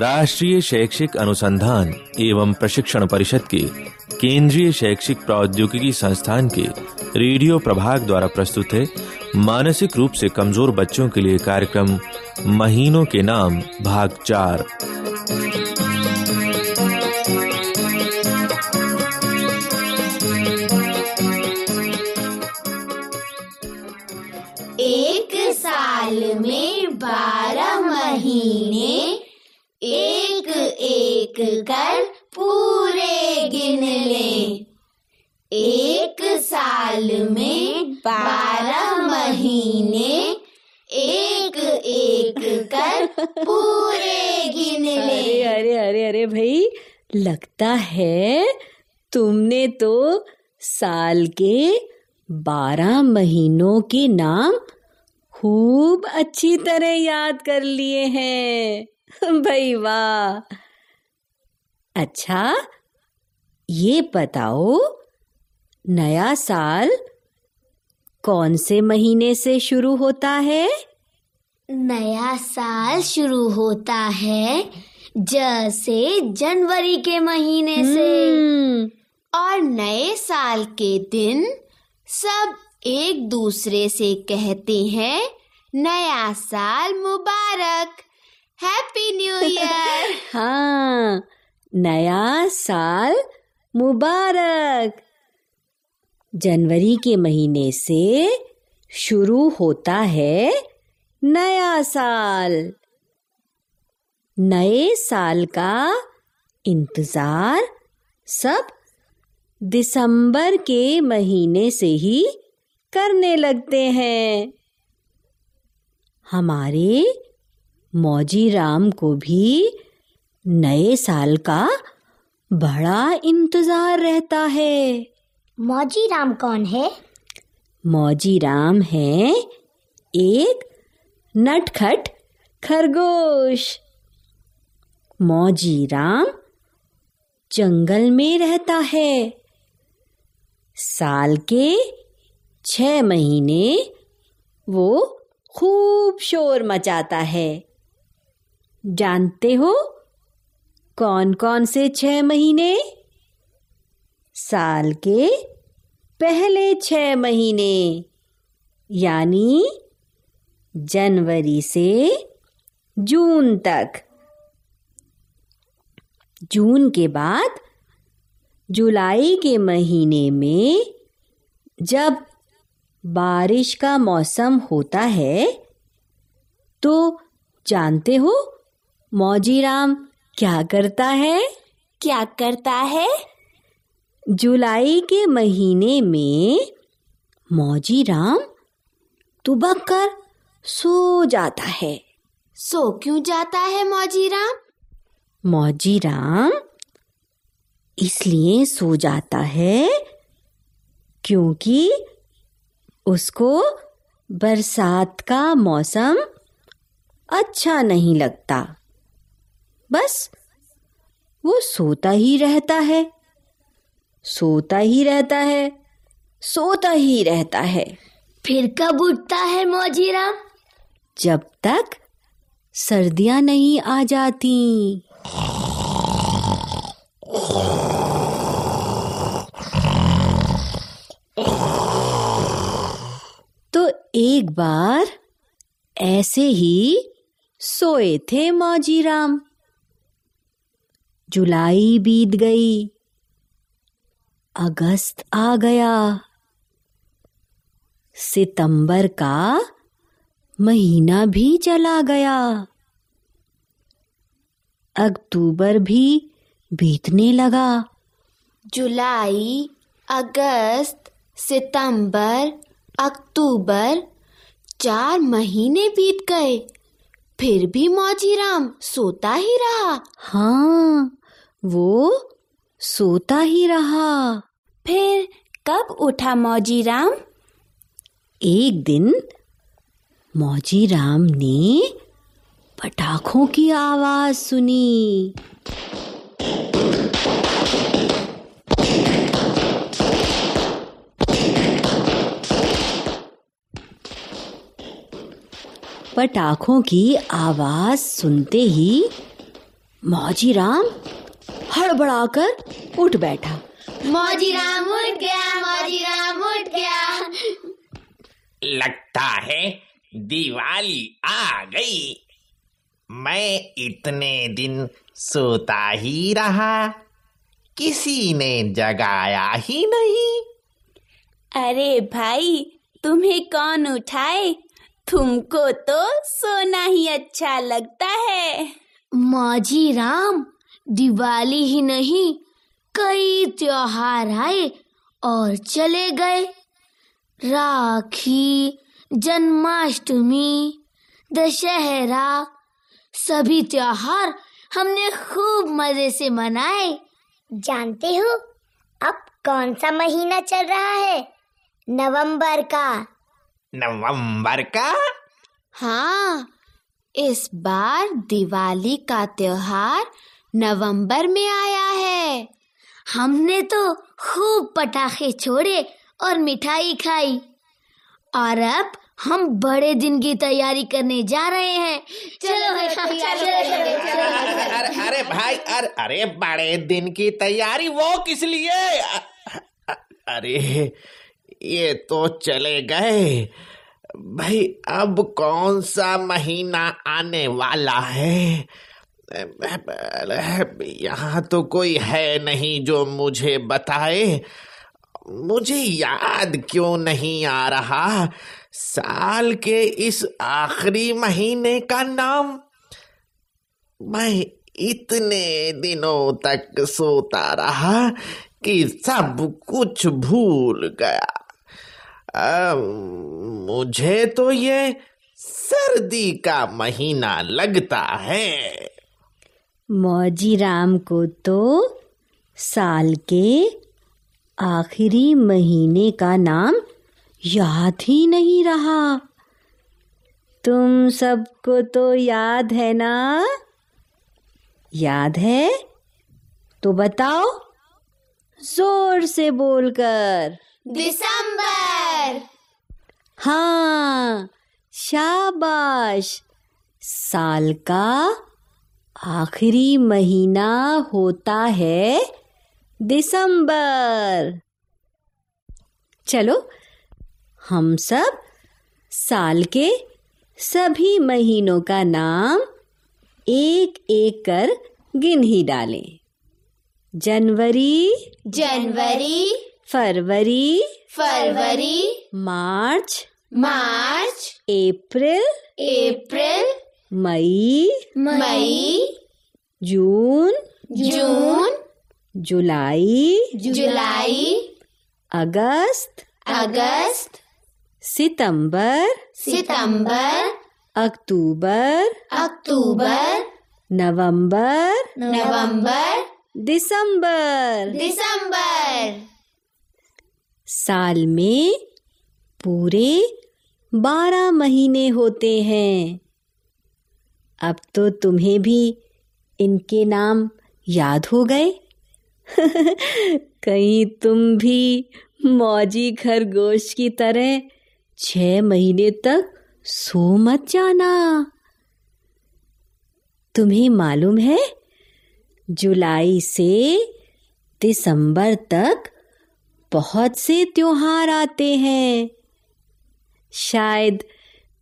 राष्ट्रीय शैक्षिक अनुसंधान एवं प्रशिक्षण परिषद के केंद्रीय शैक्षिक प्रौद्योगिकी संस्थान के रेडियो प्रभाग द्वारा प्रस्तुत है मानसिक रूप से कमज़ोर बच्चों के लिए कार्यक्रम महीनों के नाम भाग चार। एक साल में बारह महीने। कर पूरे गिन ले। एक साल में बारह महीने। एक एक कर पूरे गिन अरे ले अरे अरे अरे भाई, लगता है तुमने तो साल के बारह महीनों के नाम खूब अच्छी तरह याद कर लिए हैं। भाई वाह। अच्छा ये बताओ नया साल कौन से महीने से शुरू होता है? नया साल शुरू होता है जैसे जनवरी के महीने से। हम्म, और नए साल के दिन सब एक दूसरे से कहते हैं नया साल मुबारक हैप्पी न्यू ईयर। हाँ। नया साल मुबारक। जनवरी के महीने से शुरू होता है नया साल। नए साल का इंतज़ार सब दिसंबर के महीने से ही करने लगते हैं। हमारे मौजी राम को भी नए साल का बड़ा इंतज़ार रहता है। मौजी राम कौन है? मौजी राम है एक नटखट खरगोश। मौजी राम जंगल में रहता है। साल के छह महीने वो खूब शोर मचाता है। जानते हो कौन कौन से छह महीने? साल के पहले छह महीने, यानी जनवरी से जून तक। जून के बाद जुलाई के महीने में जब बारिश का मौसम होता है तो जानते हो, मौजीराम क्या करता है? क्या करता है? जुलाई के महीने में मौजी राम तुबक कर सो जाता है। सो क्यों जाता है मौजी राम मौजी राम इसलिए सो जाता है क्योंकि उसको बरसात का मौसम अच्छा नहीं लगता। बस। वो सोता ही रहता है। सोता ही रहता है। सोता ही रहता है। फिर कब उठता है मौजी राम जब तक सर्दियाँ नहीं आ जाती। तो एक बार ऐसे ही सोए थे मौजी राम जुलाई बीत गई। अगस्त आ गया। सितंबर का महीना भी चला गया। अक्टूबर भी बीतने लगा। जुलाई अगस्त सितंबर अक्टूबर चार महीने बीत गए। फिर भी मौजी राम सोता ही रहा। हाँ वो सोता ही रहा। फिर कब उठा मौजी राम? एक दिन मौजी राम ने पटाखों की आवाज़ सुनी। पटाखों की आवाज़ सुनते ही मौजी राम हड़बड़ाकर उठ बैठा। मौजी राम उठ गया मौजी राम उठ गया। लगता है दिवाली आ गई। मैं इतने दिन सोता ही रहा। किसी ने जगाया ही नहीं। अरे भाई तुम्हें कौन उठाए? तुमको तो सोना ही अच्छा लगता है। मौजी राम दिवाली ही नहीं कई त्योहार आए और चले गए। राखी जन्माष्टमी दशहरा सभी त्योहार हमने खूब मज़े से मनाए। जानते हो अब कौन सा महीना चल रहा है? नवंबर का। नवंबर का? हाँ इस बार दिवाली का त्योहार नवंबर में आया है। हमने तो खूब पटाखे छोड़े और मिठाई खाई। और अब हम बड़े दिन की तैयारी करने जा रहे हैं। चलो अरे अरे भाई अरे अरे बड़े दिन की तैयारी वो किस लिए? अरे ये तो चले गए। भाई अब कौन सा महीना आने वाला है? यहाँ तो कोई है नहीं जो मुझे बताए। मुझे याद क्यों नहीं आ रहा? साल के इस आखिरी महीने का नाम। मैं इतने दिनों तक सोता रहा कि सब कुछ भूल गया। अ, मुझे तो ये सर्दी का महीना लगता है। मौजी राम को तो साल के आखिरी महीने का नाम याद ही नहीं रहा। तुम सबको तो याद है ना? याद है? तो बताओ। ज़ोर से बोलकर। दिसंबर। हाँ शाबाश। साल का आखिरी महीना होता है दिसंबर। चलो हम सब साल के सभी महीनों का नाम एक एक कर गिन ही डालें। जनवरी जनवरी फरवरी फरवरी मार्च मार्च अप्रैल अप्रैल मई मई जून जून जुलाई जुलाई अगस्त अगस्त सितंबर सितंबर अक्टूबर अक्टूबर नवंबर नवंबर दिसंबर। दिसंबर। साल में पूरे बारह महीने होते हैं। अब तो तुम्हें भी इनके नाम याद हो गए? कहीं तुम भी मौजी खरगोश की तरह छह महीने तक सो मत जाना। तुम्हें मालूम है, जुलाई से दिसंबर तक बहुत से त्योहार आते हैं। शायद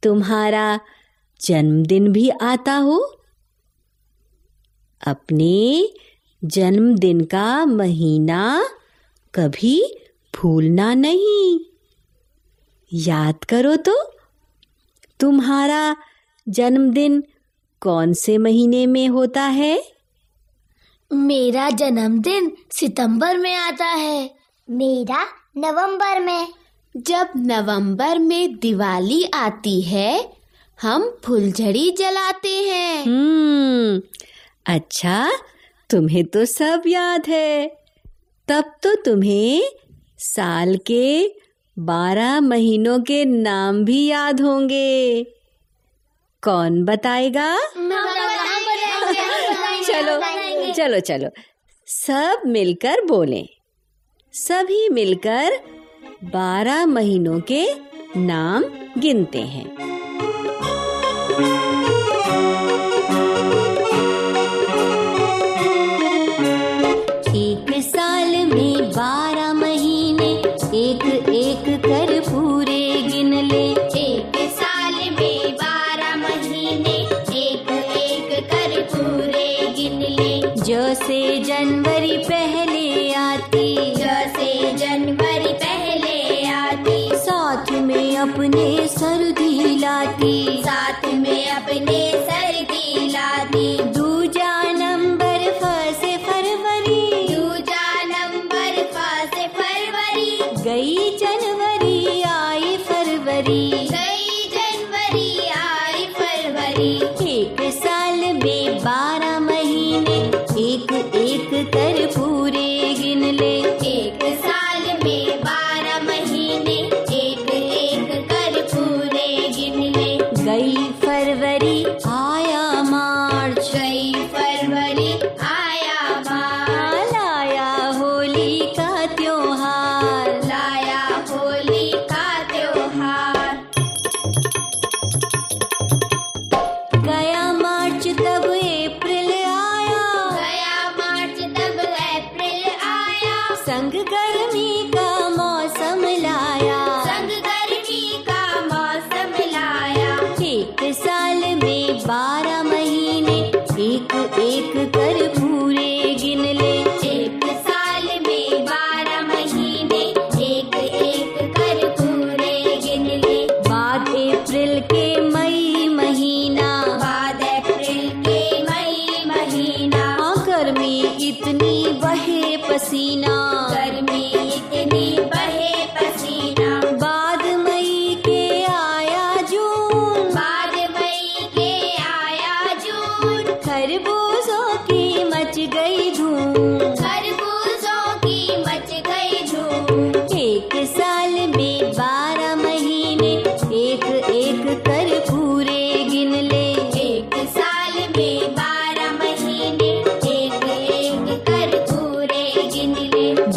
तुम्हारा जन्मदिन भी आता हो? अपने जन्मदिन का महीना कभी भूलना नहीं। याद करो तो तुम्हारा जन्मदिन कौन से महीने में होता है? मेरा जन्मदिन सितंबर में आता है। मेरा नवंबर में। जब नवंबर में दिवाली आती है हम फुलझड़ी जलाते हैं। हम्म अच्छा तुम्हें तो सब याद है। तब तो तुम्हें साल के बारह महीनों के नाम भी याद होंगे। कौन बताएगा? चलो चलो चलो। सब मिलकर बोलें। सभी मिलकर बारह महीनों के नाम गिनते हैं। अपने सर दिलाती। साथ में अपने सर दिलाती।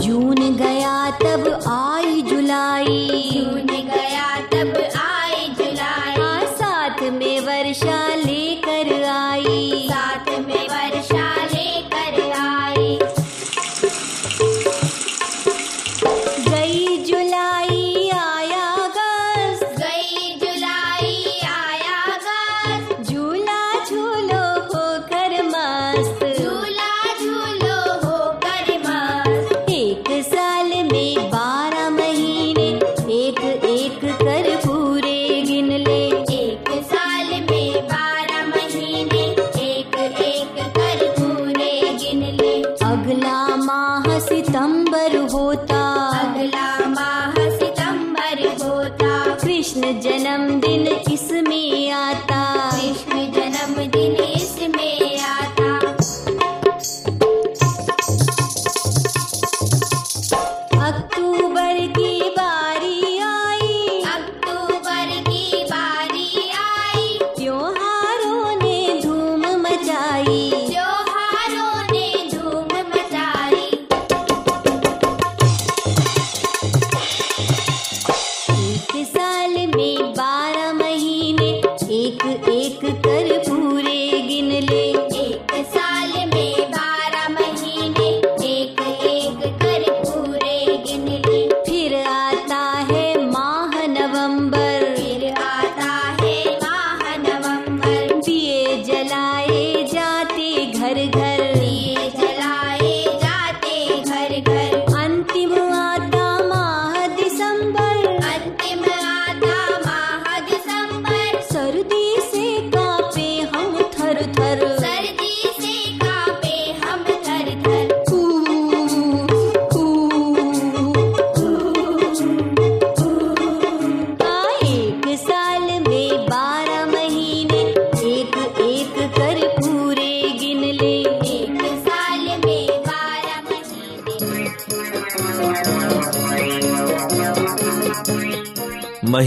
जून गया तब आई जुलाई।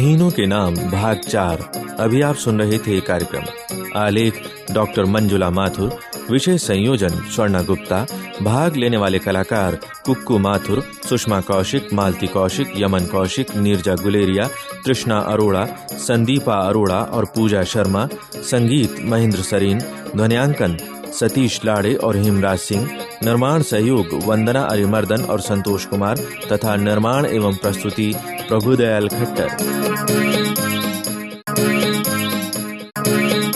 महीनों के नाम भाग चार। अभी आप सुन रहे थे कार्यक्रम। आलेख, डॉक्टर मंजुला माथुर विशेष संयोजन, स्वर्णा गुप्ता, भाग लेने वाले कलाकार, कुक्कू माथुर, सुषमा कौशिक, मालती कौशिक, यमन कौशिक, नीरजा गुलेरिया कृष्णा अरोड़ा, संदीपा अरोड़ा और पूजा शर्मा, संगीत महेंद्र सरीन, ध्वनियांकन सतीश लाड़े और हेमराज सिंह निर्माण सहयोग वंदना अरिमर्दन और संतोष कुमार तथा निर्माण एवं प्रस्तुति प्रभुदयाल खट्टर।